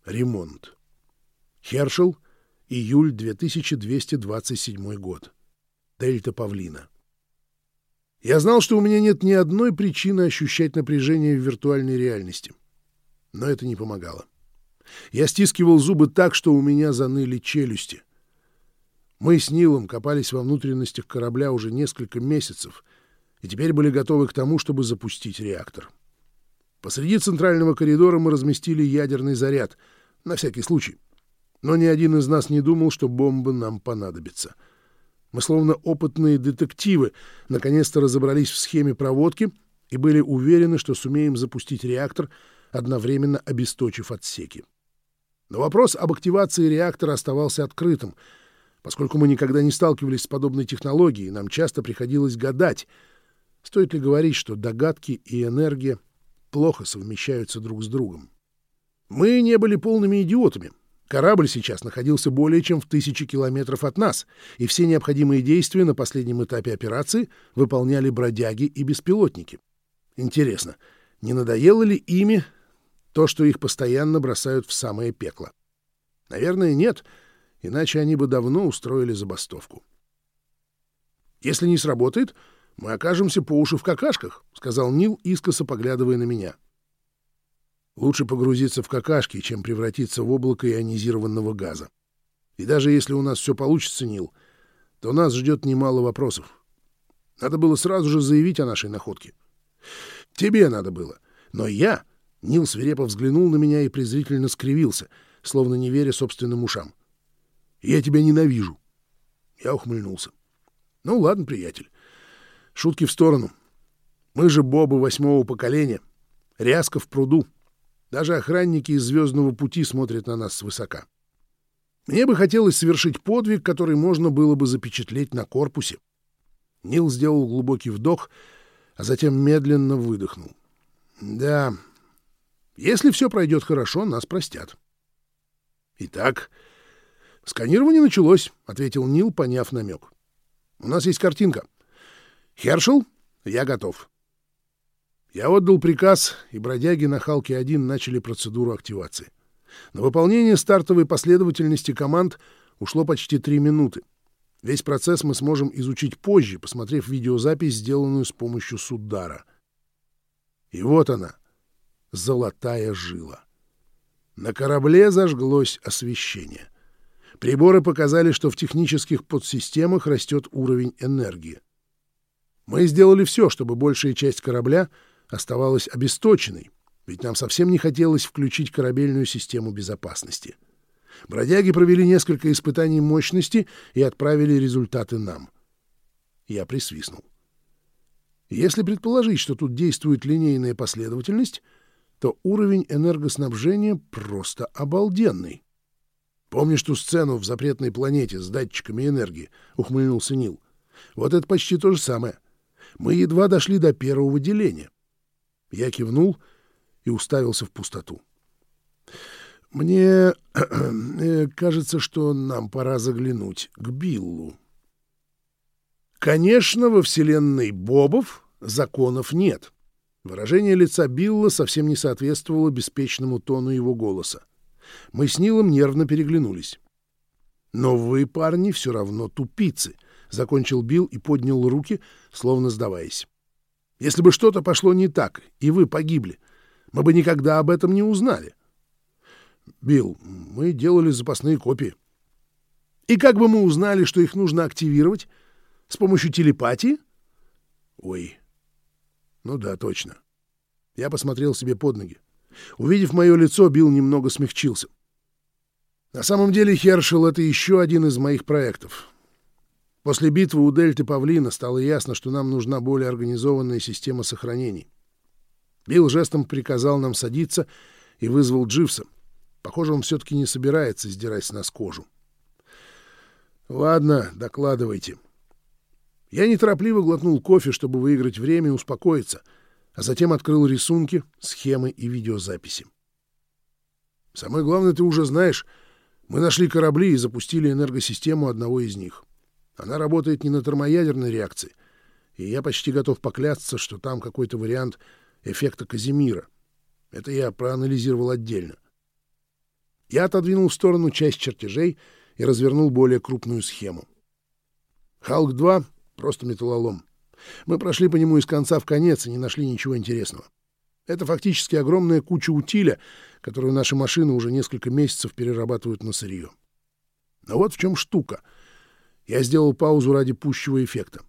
Ремонт. Хершел, июль 2227 год. Дельта Павлина. Я знал, что у меня нет ни одной причины ощущать напряжение в виртуальной реальности. Но это не помогало. Я стискивал зубы так, что у меня заныли челюсти. Мы с Нилом копались во внутренностях корабля уже несколько месяцев и теперь были готовы к тому, чтобы запустить реактор. — Посреди центрального коридора мы разместили ядерный заряд, на всякий случай. Но ни один из нас не думал, что бомба нам понадобится. Мы, словно опытные детективы, наконец-то разобрались в схеме проводки и были уверены, что сумеем запустить реактор, одновременно обесточив отсеки. Но вопрос об активации реактора оставался открытым. Поскольку мы никогда не сталкивались с подобной технологией, нам часто приходилось гадать, стоит ли говорить, что догадки и энергия — плохо совмещаются друг с другом. Мы не были полными идиотами. Корабль сейчас находился более чем в тысячи километров от нас, и все необходимые действия на последнем этапе операции выполняли бродяги и беспилотники. Интересно, не надоело ли ими то, что их постоянно бросают в самое пекло? Наверное, нет, иначе они бы давно устроили забастовку. Если не сработает, мы окажемся по уши в какашках, — сказал Нил, искоса поглядывая на меня. Лучше погрузиться в какашки, чем превратиться в облако ионизированного газа. И даже если у нас все получится, Нил, то нас ждет немало вопросов. Надо было сразу же заявить о нашей находке. Тебе надо было. Но я... Нил свирепо взглянул на меня и презрительно скривился, словно не веря собственным ушам. «Я тебя ненавижу». Я ухмыльнулся. «Ну ладно, приятель. Шутки в сторону. Мы же бобы восьмого поколения. Ряска в пруду. Даже охранники из «Звездного пути» смотрят на нас свысока. Мне бы хотелось совершить подвиг, который можно было бы запечатлеть на корпусе. Нил сделал глубокий вдох, а затем медленно выдохнул. Да, если все пройдет хорошо, нас простят. Итак, сканирование началось, — ответил Нил, поняв намек. У нас есть картинка. «Хершел, я готов». Я отдал приказ, и бродяги на Халке-1 начали процедуру активации. На выполнение стартовой последовательности команд ушло почти три минуты. Весь процесс мы сможем изучить позже, посмотрев видеозапись, сделанную с помощью Суддара. И вот она, золотая жила. На корабле зажглось освещение. Приборы показали, что в технических подсистемах растет уровень энергии. Мы сделали все, чтобы большая часть корабля оставалась обесточенной, ведь нам совсем не хотелось включить корабельную систему безопасности. Бродяги провели несколько испытаний мощности и отправили результаты нам. Я присвистнул. Если предположить, что тут действует линейная последовательность, то уровень энергоснабжения просто обалденный. «Помнишь ту сцену в запретной планете с датчиками энергии?» — ухмыльнулся Нил. «Вот это почти то же самое. Мы едва дошли до первого деления. Я кивнул и уставился в пустоту. Мне (clears throat) э, кажется, что нам пора заглянуть к Биллу. Конечно, во вселенной Бобов законов нет. Выражение лица Билла совсем не соответствовало беспечному тону его голоса. Мы с Нилом нервно переглянулись. Но вы, парни, все равно тупицы —— закончил Билл и поднял руки, словно сдаваясь. Если бы что-то пошло не так, и вы погибли, мы бы никогда об этом не узнали. Билл, мы делали запасные копии. И как бы мы узнали, что их нужно активировать? С помощью телепатии? Ой. Ну да, точно. Я посмотрел себе под ноги. Увидев мое лицо, Билл немного смягчился. На самом деле, Хершел — это еще один из моих проектов. После битвы у Дельты Павлина стало ясно, что нам нужна более организованная система сохранений. Билл жестом приказал нам садиться и вызвал Дживса. Похоже, он все-таки не собирается сдирать с нас кожу. «Ладно, докладывайте». Я неторопливо глотнул кофе, чтобы выиграть время и успокоиться, а затем открыл рисунки, схемы и видеозаписи. «Самое главное, ты уже знаешь, мы нашли корабли и запустили энергосистему одного из них. Она работает не на термоядерной реакции, и я почти готов поклясться, что там какой-то вариант эффекта Казимира. Это я проанализировал отдельно. Я отодвинул в сторону часть чертежей и развернул более крупную схему. «Халк-2» — просто металлолом. Мы прошли по нему из конца в конец и не нашли ничего интересного. Это фактически огромная куча утиля, которую наши машины уже несколько месяцев перерабатывают на сырье. Но вот в чем штука. Я сделал паузу ради пущего эффекта.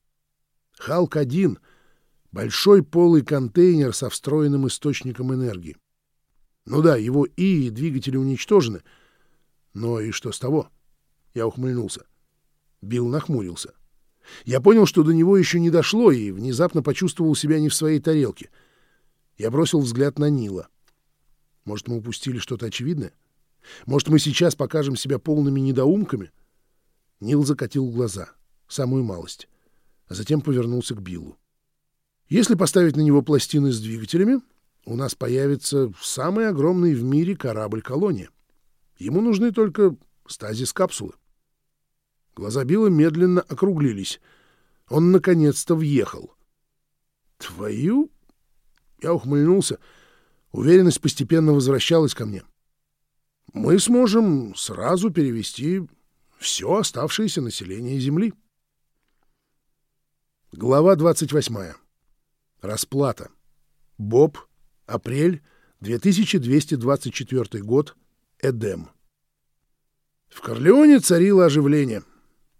«Халк-1» — большой полый контейнер со встроенным источником энергии. Ну да, его И и двигатели уничтожены. Но и что с того? Я ухмыльнулся. Билл нахмурился. Я понял, что до него еще не дошло, и внезапно почувствовал себя не в своей тарелке. Я бросил взгляд на Нила. Может, мы упустили что-то очевидное? Может, мы сейчас покажем себя полными недоумками? Нил закатил глаза, самую малость, а затем повернулся к Биллу. Если поставить на него пластины с двигателями, у нас появится самый огромный в мире корабль-колония. Ему нужны только стазис-капсулы. Глаза Билла медленно округлились. Он наконец-то въехал. «Твою?» Я ухмыльнулся. Уверенность постепенно возвращалась ко мне. «Мы сможем сразу перевести все оставшееся население Земли». Глава 28. Расплата. Боб Апрель 2224 год. Эдем. В Корлеоне царило оживление.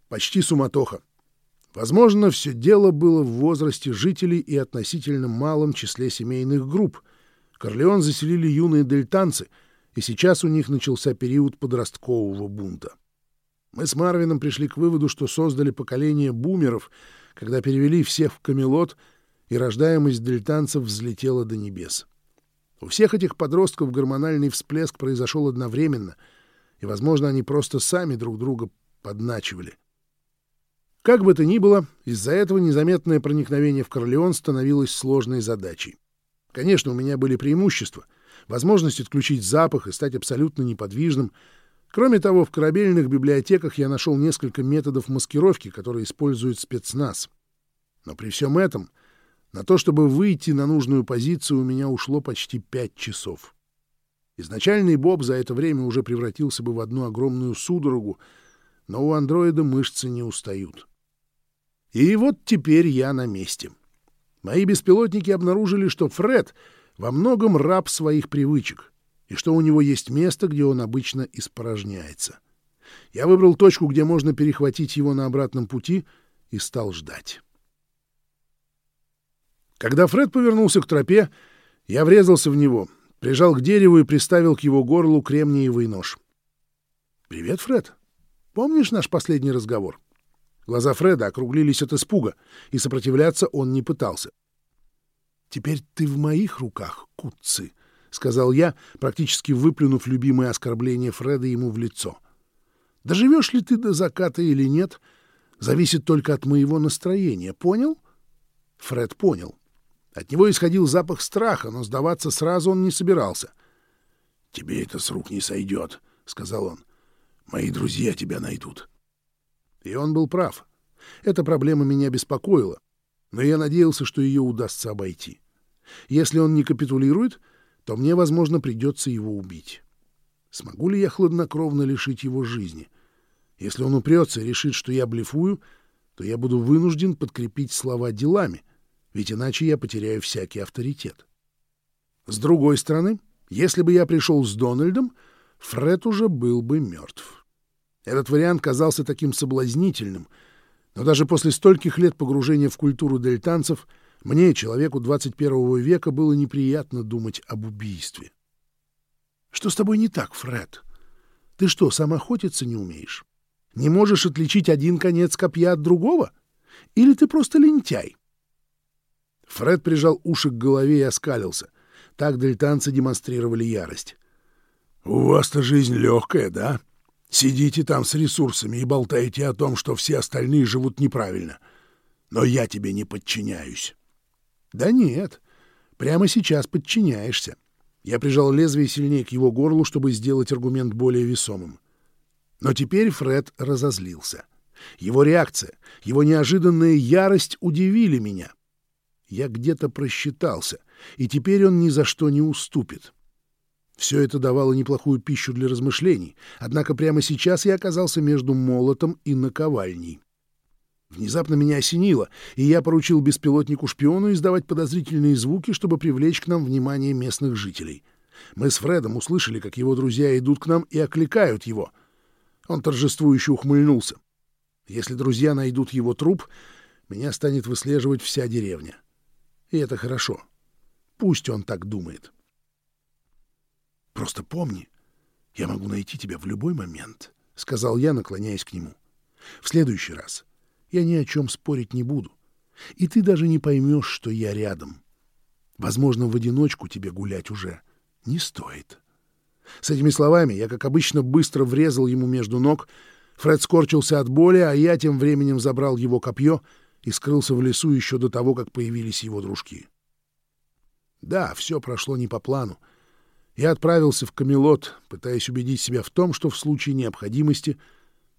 Почти суматоха. Возможно, все дело было в возрасте жителей и относительно малом числе семейных групп. Корлеон заселили юные дельтанцы, и сейчас у них начался период подросткового бунта. Мы с Марвином пришли к выводу, что создали поколение бумеров, когда перевели всех в Камелот, и рождаемость дельтанцев взлетела до небес. У всех этих подростков гормональный всплеск произошел одновременно, и, возможно, они просто сами друг друга подначивали. Как бы то ни было, из-за этого незаметное проникновение в Корлеон становилось сложной задачей. Конечно, у меня были преимущества. Возможность отключить запах и стать абсолютно неподвижным. Кроме того, в корабельных библиотеках я нашел несколько методов маскировки, которые используют спецназ. Но при всем этом на то, чтобы выйти на нужную позицию, у меня ушло почти пять часов. Изначальный Боб за это время уже превратился бы в одну огромную судорогу, но у андроида мышцы не устают. И вот теперь я на месте. Мои беспилотники обнаружили, что Фред во многом раб своих привычек, и что у него есть место, где он обычно испорожняется. Я выбрал точку, где можно перехватить его на обратном пути, и стал ждать. Когда Фред повернулся к тропе, я врезался в него, прижал к дереву и приставил к его горлу кремниевый нож. «Привет, Фред. Помнишь наш последний разговор?» Глаза Фреда округлились от испуга, и сопротивляться он не пытался. «Теперь ты в моих руках, кутцы», — сказал я, практически выплюнув любимое оскорбление Фреда ему в лицо. «Доживешь ли ты до заката или нет, зависит только от моего настроения, понял?» Фред понял. От него исходил запах страха, но сдаваться сразу он не собирался. — Тебе это с рук не сойдет, — сказал он. — Мои друзья тебя найдут. И он был прав. Эта проблема меня беспокоила, но я надеялся, что ее удастся обойти. Если он не капитулирует, то мне, возможно, придется его убить. Смогу ли я хладнокровно лишить его жизни? Если он упрется и решит, что я блефую, то я буду вынужден подкрепить слова делами — ведь иначе я потеряю всякий авторитет. С другой стороны, если бы я пришел с Дональдом, Фред уже был бы мертв. Этот вариант казался таким соблазнительным, но даже после стольких лет погружения в культуру дельтанцев мне, человеку 21 века, было неприятно думать об убийстве. Что с тобой не так, Фред? Ты что, сам охотиться не умеешь? Не можешь отличить один конец копья от другого? Или ты просто лентяй? Фред прижал уши к голове и оскалился. Так дельтанцы демонстрировали ярость. «У вас-то жизнь легкая, да? Сидите там с ресурсами и болтаете о том, что все остальные живут неправильно. Но я тебе не подчиняюсь». «Да нет, прямо сейчас подчиняешься. Я прижал лезвие сильнее к его горлу, чтобы сделать аргумент более весомым. Но теперь Фред разозлился. Его реакция, его неожиданная ярость удивили меня. Я где-то просчитался, и теперь он ни за что не уступит. Все это давало неплохую пищу для размышлений, однако прямо сейчас я оказался между молотом и наковальней. Внезапно меня осенило, и я поручил беспилотнику-шпиону издавать подозрительные звуки, чтобы привлечь к нам внимание местных жителей. Мы с Фредом услышали, как его друзья идут к нам и окликают его. Он торжествующе ухмыльнулся. Если друзья найдут его труп, меня станет выслеживать вся деревня. И это хорошо. Пусть он так думает. «Просто помни, я могу найти тебя в любой момент», — сказал я, наклоняясь к нему. «В следующий раз я ни о чем спорить не буду. И ты даже не поймешь, что я рядом. Возможно, в одиночку тебе гулять уже не стоит. С этими словами я, как обычно, быстро врезал ему между ног. Фред скорчился от боли, а я тем временем забрал его копье и скрылся в лесу еще до того, как появились его дружки. Да, все прошло не по плану. Я отправился в Камелот, пытаясь убедить себя в том, что в случае необходимости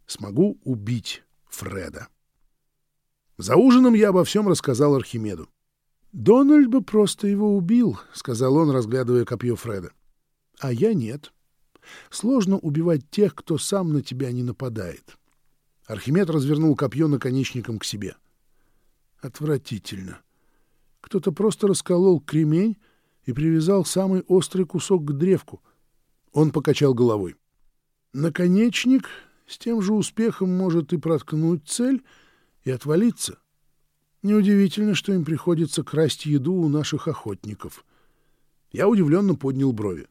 смогу убить Фреда. За ужином я обо всем рассказал Архимеду. «Дональд бы просто его убил», — сказал он, разглядывая копье Фреда. «А я нет. Сложно убивать тех, кто сам на тебя не нападает». Архимед развернул копье наконечником к себе. «Отвратительно. Кто-то просто расколол кремень и привязал самый острый кусок к древку». Он покачал головой. «Наконечник с тем же успехом может и проткнуть цель, и отвалиться. Неудивительно, что им приходится красть еду у наших охотников. Я удивленно поднял брови.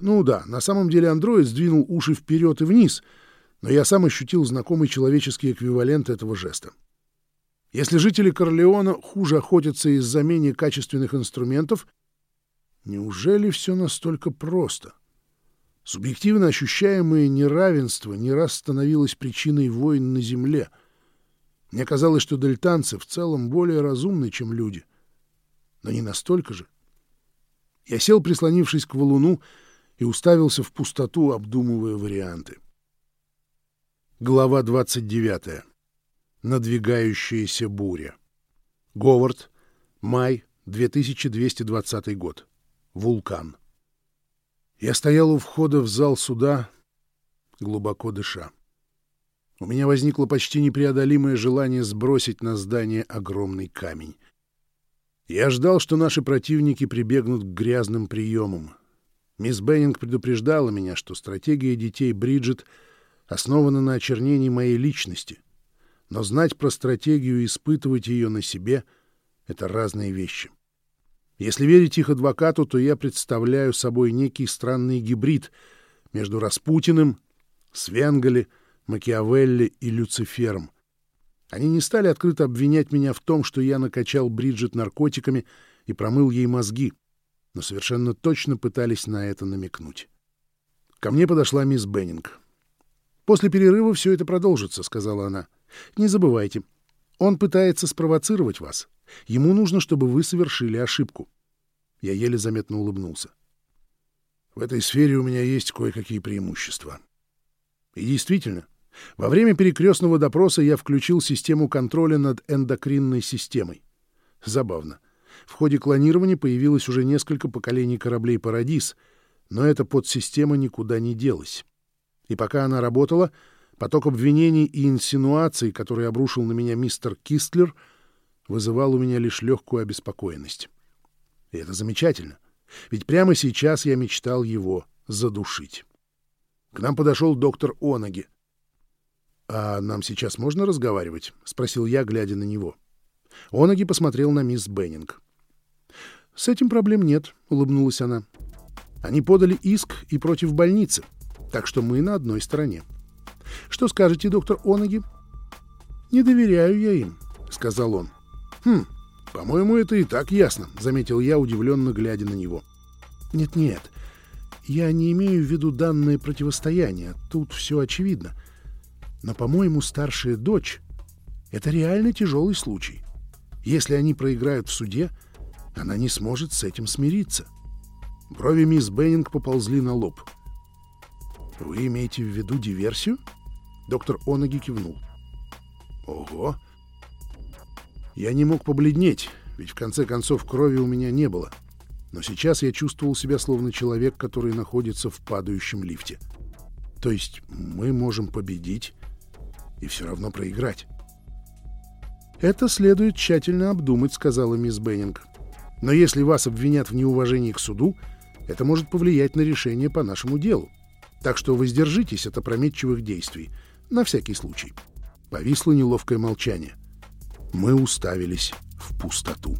Ну да, на самом деле андроид сдвинул уши вперед и вниз, но я сам ощутил знакомый человеческий эквивалент этого жеста. Если жители Корлеона хуже охотятся из-за менее качественных инструментов, неужели все настолько просто? Субъективно ощущаемое неравенство не раз становилось причиной войн на Земле — мне казалось, что дельтанцы в целом более разумны, чем люди. Но не настолько же. Я сел, прислонившись к валуну, и уставился в пустоту, обдумывая варианты. Глава 29. Надвигающаяся буря. Говард. Май. 2220 год. Вулкан. Я стоял у входа в зал суда, глубоко дыша. У меня возникло почти непреодолимое желание сбросить на здание огромный камень. Я ждал, что наши противники прибегнут к грязным приемам. Мисс Беннинг предупреждала меня, что стратегия детей Бриджит основана на очернении моей личности. Но знать про стратегию и испытывать ее на себе — это разные вещи. Если верить их адвокату, то я представляю собой некий странный гибрид между Распутиным, Свенгали — Макиавелли и Люцифером. Они не стали открыто обвинять меня в том, что я накачал Бриджит наркотиками и промыл ей мозги, но совершенно точно пытались на это намекнуть. Ко мне подошла мисс Беннинг. «После перерыва все это продолжится», — сказала она. «Не забывайте, он пытается спровоцировать вас. Ему нужно, чтобы вы совершили ошибку». Я еле заметно улыбнулся. «В этой сфере у меня есть кое-какие преимущества». И действительно, во время перекрестного допроса я включил систему контроля над эндокринной системой. Забавно. В ходе клонирования появилось уже несколько поколений кораблей «Парадис», но эта подсистема никуда не делась. И пока она работала, поток обвинений и инсинуаций, который обрушил на меня мистер Кистлер, вызывал у меня лишь легкую обеспокоенность. И это замечательно, ведь прямо сейчас я мечтал его задушить. К нам подошел доктор Онаги. «А нам сейчас можно разговаривать?» — спросил я, глядя на него. Онаги посмотрел на мисс Беннинг. «С этим проблем нет», — улыбнулась она. «Они подали иск и против больницы, так что мы на одной стороне. Что скажете, доктор Онаги?» «Не доверяю я им», — сказал он. «Хм, по-моему, это и так ясно», — заметил я, удивленно глядя на него. «Нет-нет, я не имею в виду данное противостояние, тут все очевидно. Но, по-моему, старшая дочь — это реально тяжелый случай. Если они проиграют в суде, она не сможет с этим смириться». Брови мисс Беннинг поползли на лоб. «Вы имеете в виду диверсию?» Доктор Онаги кивнул. «Ого! Я не мог побледнеть, ведь в конце концов крови у меня не было. Но сейчас я чувствовал себя словно человек, который находится в падающем лифте. То есть мы можем победить и все равно проиграть. «Это следует тщательно обдумать», — сказала мисс Беннинг. «Но если вас обвинят в неуважении к суду, это может повлиять на решение по нашему делу. Так что воздержитесь от опрометчивых действий, на всякий случай». Повисло неловкое молчание. Мы уставились в пустоту.